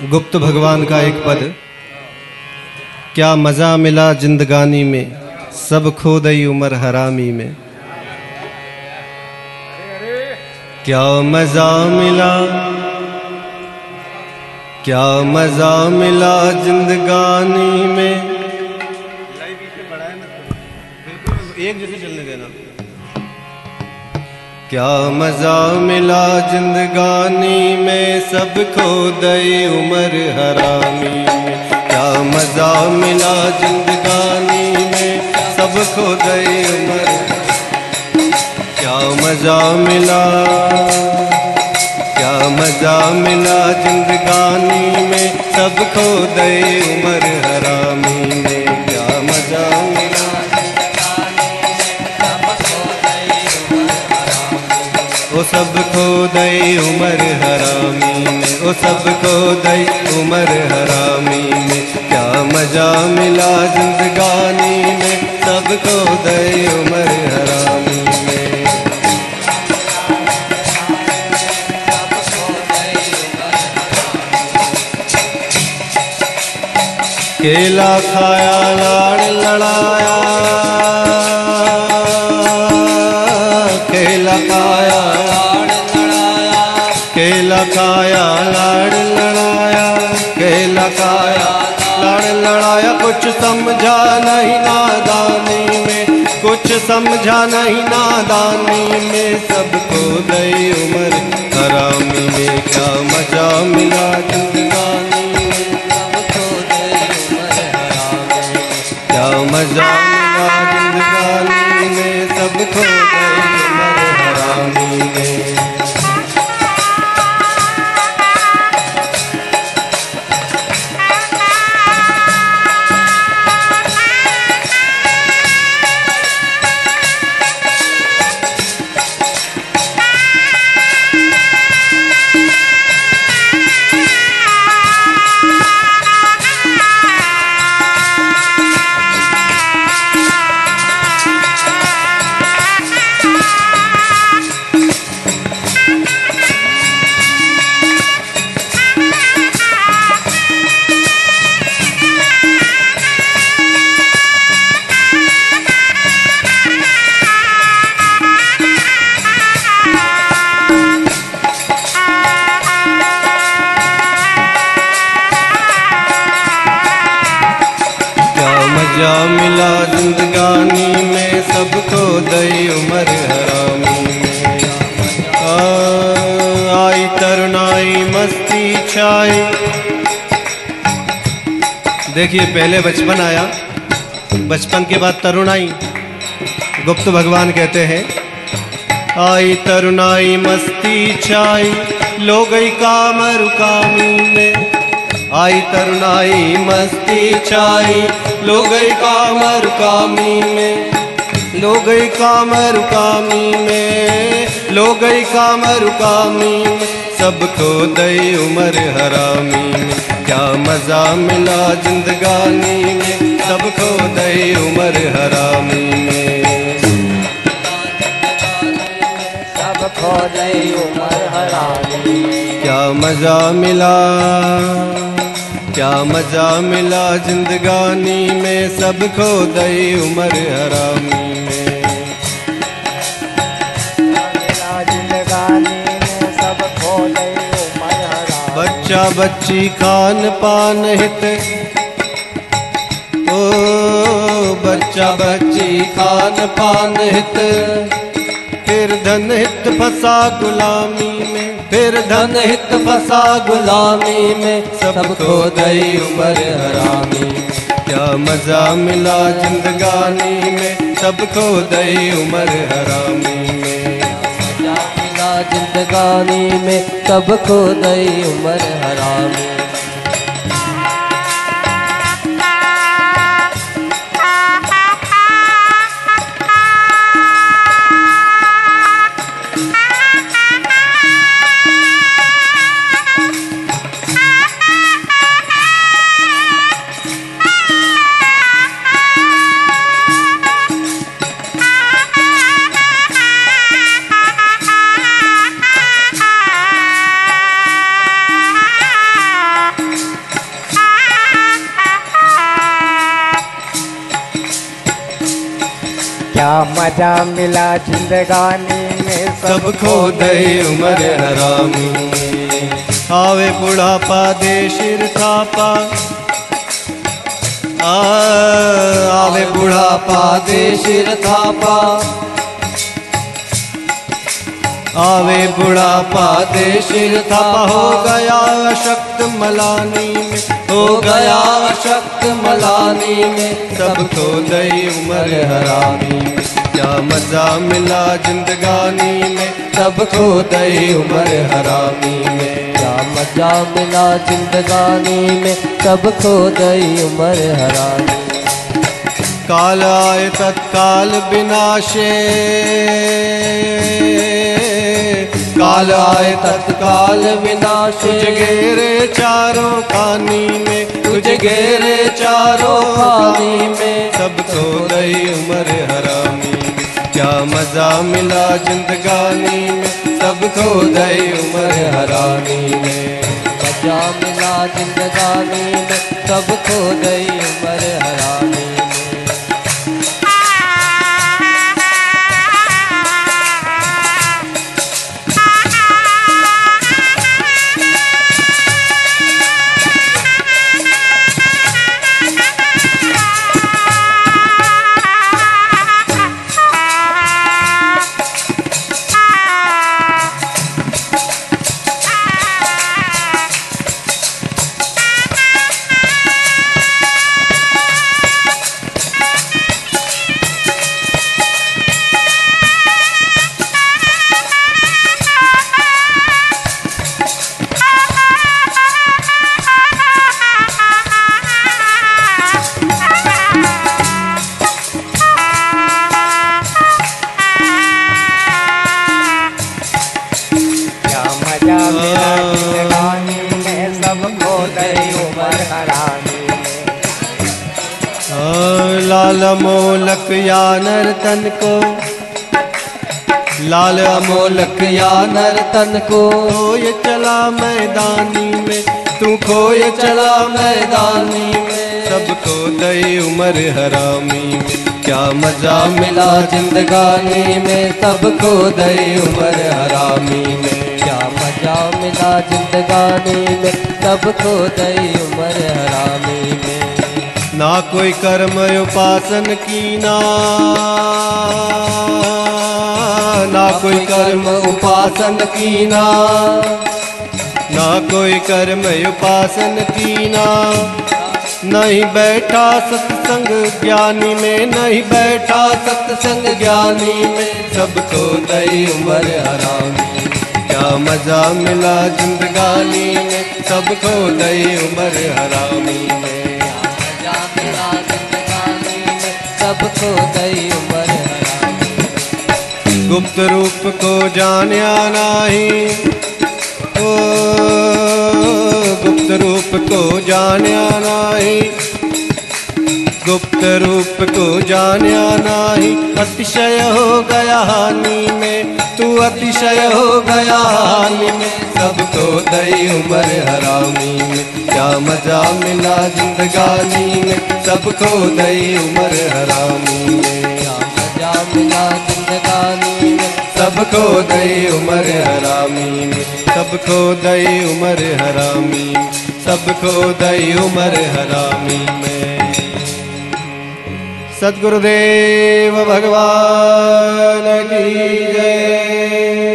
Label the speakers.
Speaker 1: गुप्त भगवान का एक पद। क्या मज़ा मिला जिंदगानी में, सब खो दई उम्र हरामी में। क्या मज़ा मिला, क्या मज़ा मिला जिंदगानी में। एक जैसे चलने देना। क्या मज़ा मिला जिंदगानी में सब खो दई उम्र हरामी में? क्या मज़ा मिला जिंदगानी में सब खो दई उम्र? क्या मज़ा मिला? क्या मज़ा मिला जिंदगानी में सब खो दई उम्र हरामी में? क्या मज़ा मिला ओ सब खो दई उम्र हरामी में, ओ सब खो दई उम्र हरामी में। क्या मज़ा मिला जिंदगानी में सब खो दई उम्र हरामी केला खाया, लाड़ लड़ाया केला खाया लाड़ लड़ाया। के लखाया, लाड़ लड़ाया। के लखाया, लाड़ लड़ाया। कुछ समझा नहीं नादानी में, कुछ समझा नहीं नादानी में। सबको गई उम्र देखिए, पहले बचपन आया। बचपन के बाद तरुणाई गुप्त भगवान कहते हैं, आई तरुणाई, मस्ती छाई, लो गई काम रुकामी में। आई तरुणाई, मस्ती छाई, लो गई कामी में। लो गई कामी में, लो गई कामी में। सबको दई उम्र हरामी में। क्या मज़ा मिला जिंदगानी में? सबको दई उम्र हरामी में।
Speaker 2: सब खो गई उम्र हरामी
Speaker 1: क्या मज़ा मिला? क्या मज़ा मिला जिंदगानी में? सब खो दई उम्र हरामी में। बच्चा बच्ची खान पान हित। ओ, बच्चा बच्ची खान पान हित। फिर धन हित फंसा गुलामी में, फिर धन हित फंसा गुलामी में, सबको दई उम्र हरामी। क्या मज़ा मिला जिंदगानी में, सबको दई उम्र हरामी में।
Speaker 2: जिंदगानी में कब खो गई उम्र हरामी
Speaker 3: मज़ा मिला जिंदगानी में
Speaker 1: सब खो दई उम्र हरामी। आवे बुढ़ापा दे सिर थापा। आवे बुढ़ापा दे सिर थापा। आवे बुढ़ापा दे सिर थापा। हो गया शक्त मलानी में हो गया शक्त मलानी में सब खो दई उम्र हरामी। में क्या मज़ा मिला जिंदगानी में, सब खो दई उम्र हरामी में।
Speaker 2: क्या मज़ा मिला जिंदगानी में, सब खो गई उम्र हरामी
Speaker 1: काल आए तत्काल विनाशे काल आए तत्काल विनाश तुझ घेरे चारों खानी में, तुझ घेरे चारों खानी में सबको गई उम्र मज़ा मिला जिंदगानी में, सबको दई उम्र हरानी में।
Speaker 2: मज़ा मिला जिंदगानी में सब दई उम्र हरामी
Speaker 3: हरामी
Speaker 1: लाल अमोलक या नर्तन को, लाल अमोलक या
Speaker 2: नर्तन को
Speaker 1: खोय चला मैदानी में, तू खोय चला मैदानी में, सबको दई उम्र हरामी में, क्या मज़ा मिला जिंदगानी में, सबको दई उम्र हरामी में।
Speaker 2: क्या मिला जिंदगानी में सब खो गई उम्र हरामी में।
Speaker 1: ना कोई कर्म उपासन की ना ना कोई कर्म उपासन की ना ना कोई कर्म उपासन की ना नहीं बैठा सत्संग ज्ञानी में नहीं बैठा सत्संग ज्ञानी में सबको दई उम्र हरामी। मज़ा मिला जिंदगानी में सबको दई उम्र हरामी में
Speaker 2: मज़ा मिला जिंदगानी में सब खो गई उम्र हरामी
Speaker 1: गुप्त रूप को जान्या नाही ओ गुप्त रूप को जान्या नाही गुप्त रूप को जान्या नाही। अतिशय हो गया हानि में। तू अतिशय हो गया हानि में। सबको दई उम्र हरामी में। क्या मज़ा मिला जिंदगानी में। सबको दई उम्र हरामी में।
Speaker 2: क्या मज़ा मिला जिंदगानी में।
Speaker 1: सबको दई उम्र हरामी में। सबको दई उम्र हरामी सबको दई उम्र हरामी में। सदगुरुदेव भगवान की जय।